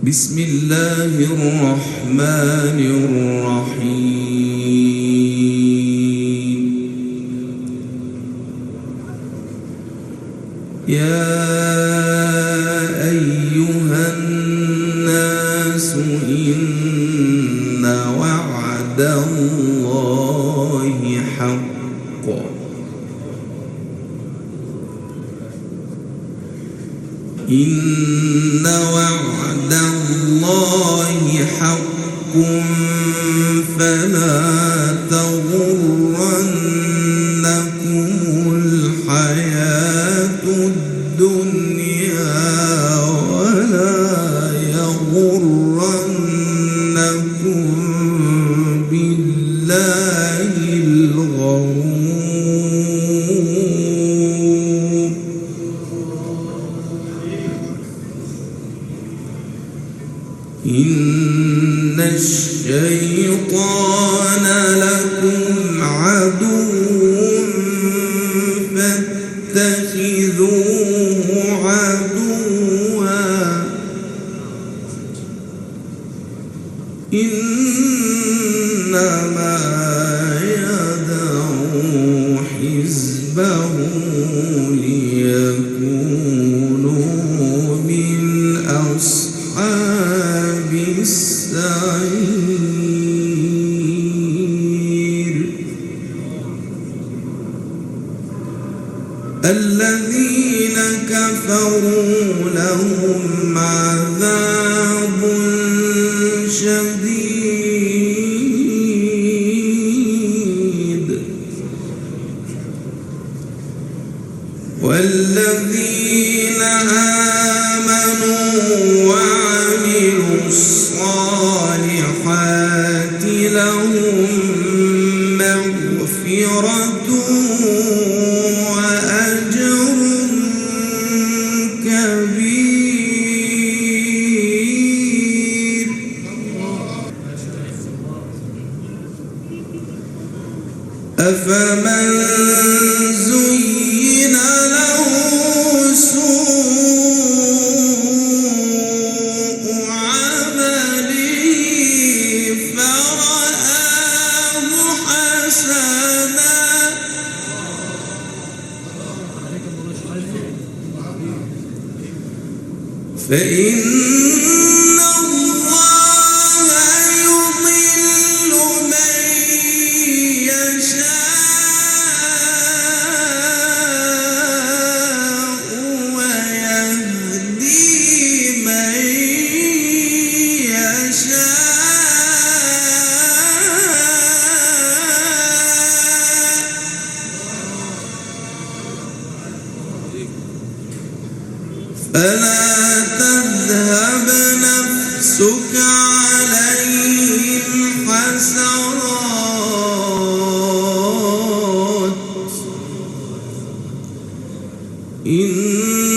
بسم الله الرحمن الرحيم. يا أيها الناس إن وعد الله فلا لهم إن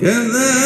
كذلك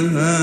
النهار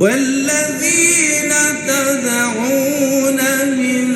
والذين تدعون من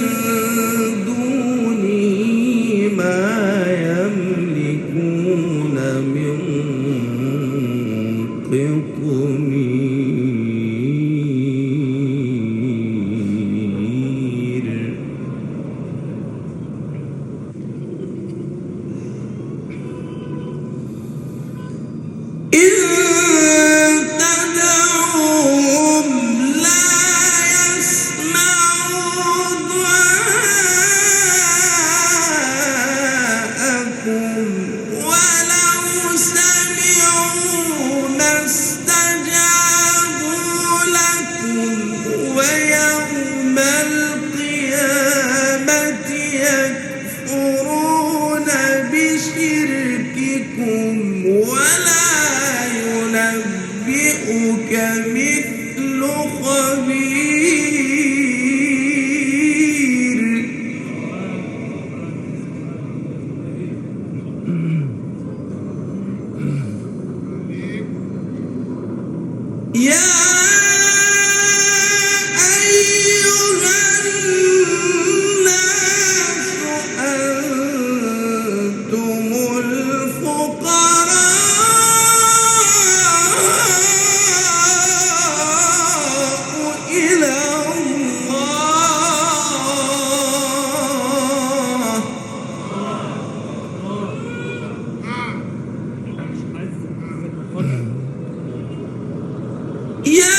یہ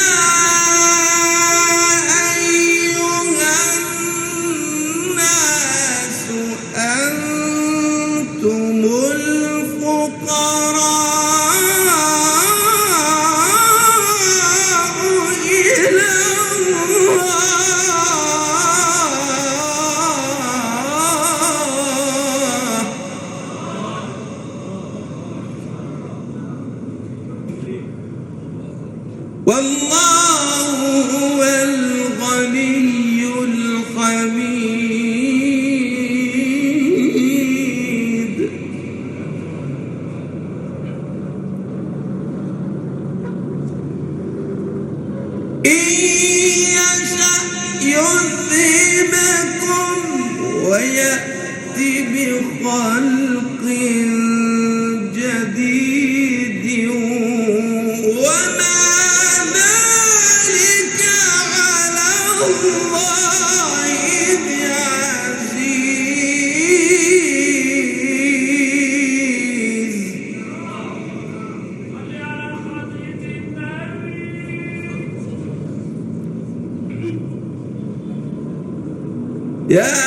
يا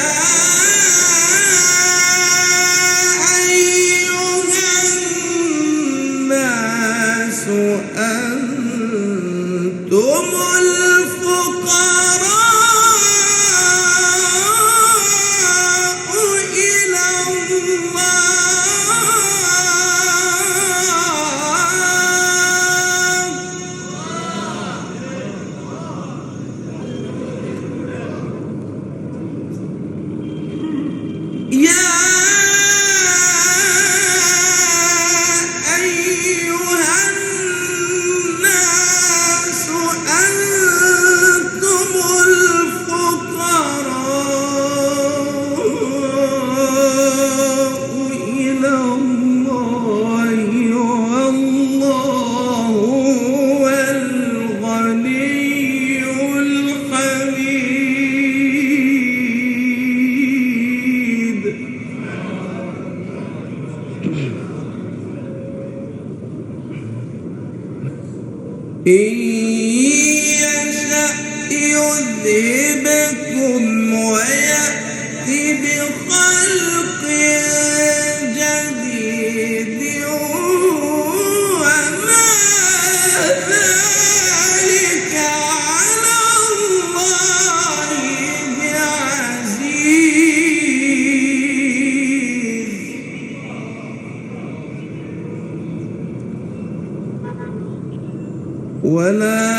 ولا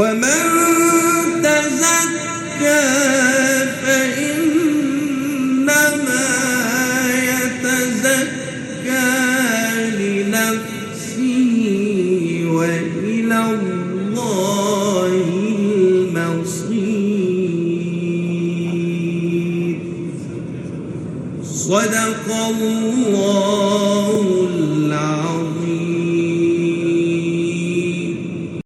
ومن تزكى فإنما يتزكى لنفسه وإلى الله المصير. صدق الله